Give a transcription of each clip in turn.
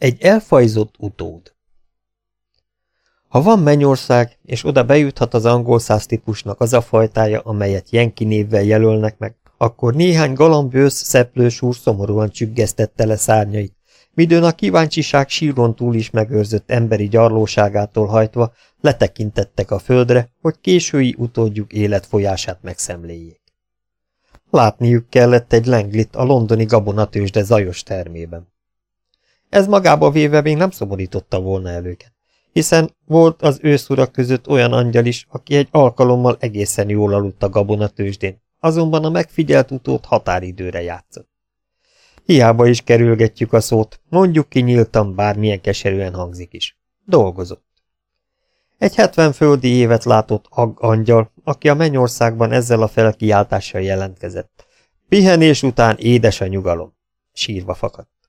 Egy elfajzott utód. Ha van mennyország, és oda bejuthat az angol száz típusnak az a fajtája, amelyet Jenki névvel jelölnek meg, akkor néhány galambősz szeplős úr szomorúan csüggesztette le szárnyait, midőn a kíváncsiság síron túl is megőrzött emberi gyarlóságától hajtva letekintettek a földre, hogy késői utódjuk életfolyását megszemléljék. Látniuk kellett egy lenglit a londoni gabonatősde zajos termében. Ez magába véve még nem szomorította volna el őket, hiszen volt az őszurak között olyan angyal is, aki egy alkalommal egészen jól aludt a gabonatősdén, azonban a megfigyelt utót határidőre játszott. Hiába is kerülgetjük a szót, mondjuk ki nyíltan, bármilyen keserűen hangzik is. Dolgozott. Egy hetven földi évet látott ag angyal, aki a mennyországban ezzel a felkiáltással jelentkezett. Pihenés után édes a nyugalom. Sírva fakadt.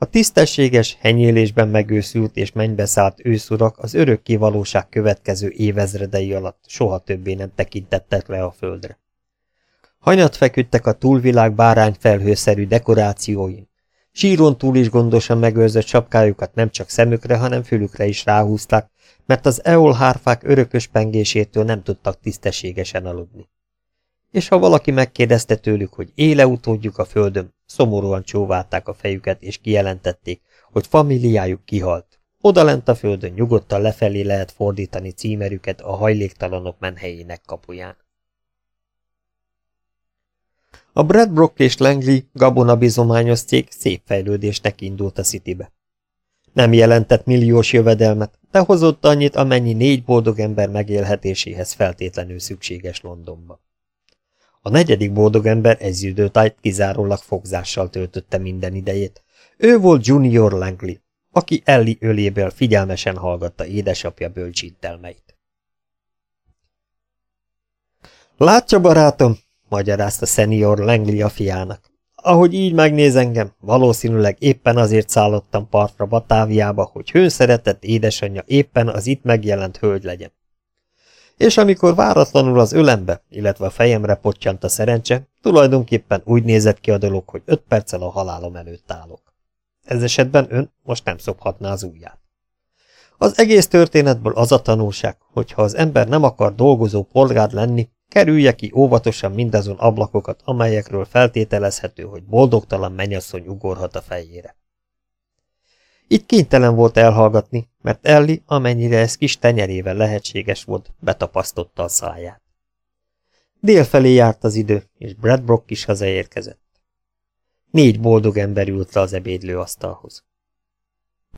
A tisztességes, henyélésben megőszült és mennybe szállt őszurak az örökké valóság következő évezredei alatt soha többé nem tekintettek le a földre. Hanyat feküdtek a túlvilág bárányfelhőszerű dekorációin. Síron túl is gondosan megőrzött sapkájukat nem csak szemükre, hanem fülükre is ráhúzták, mert az eol hárfák örökös pengésétől nem tudtak tisztességesen aludni. És ha valaki megkérdezte tőlük, hogy éle utódjuk a földön, szomorúan csóválták a fejüket, és kijelentették, hogy familiájuk kihalt. Odalent a földön nyugodtan lefelé lehet fordítani címerüket a hajléktalanok menhelyének kapuján. A Bradbrook és Langley gabonabizományos cég szép fejlődésnek indult a Citybe. Nem jelentett milliós jövedelmet, de hozott annyit, amennyi négy boldog ember megélhetéséhez feltétlenül szükséges Londonba. A negyedik boldog ember egy időtájt kizárólag fogzással töltötte minden idejét. Ő volt Junior Langley, aki Ellie öléből figyelmesen hallgatta édesapja bölcsintelmeit. Látja, barátom, magyarázta senior Langley a fiának. Ahogy így megnéz engem, valószínűleg éppen azért szállottam partra Batáviába, hogy hőszeretett édesanyja éppen az itt megjelent hölgy legyen. És amikor váratlanul az ölembe, illetve a fejemre pottyant a szerencse, tulajdonképpen úgy nézett ki a dolog, hogy öt perccel a halálom előtt állok. Ez esetben ön most nem szophatná az ujját. Az egész történetből az a tanulság, hogy ha az ember nem akar dolgozó polgár lenni, Kerülje ki óvatosan mindazon ablakokat, amelyekről feltételezhető, hogy boldogtalan mennyasszony ugorhat a fejére. Itt kénytelen volt elhallgatni, mert Elli, amennyire ez kis tenyerével lehetséges volt, betapasztotta a száját. Délfelé járt az idő, és Bradbrock is hazaérkezett. Négy boldog ember ült le az ebédlőasztalhoz.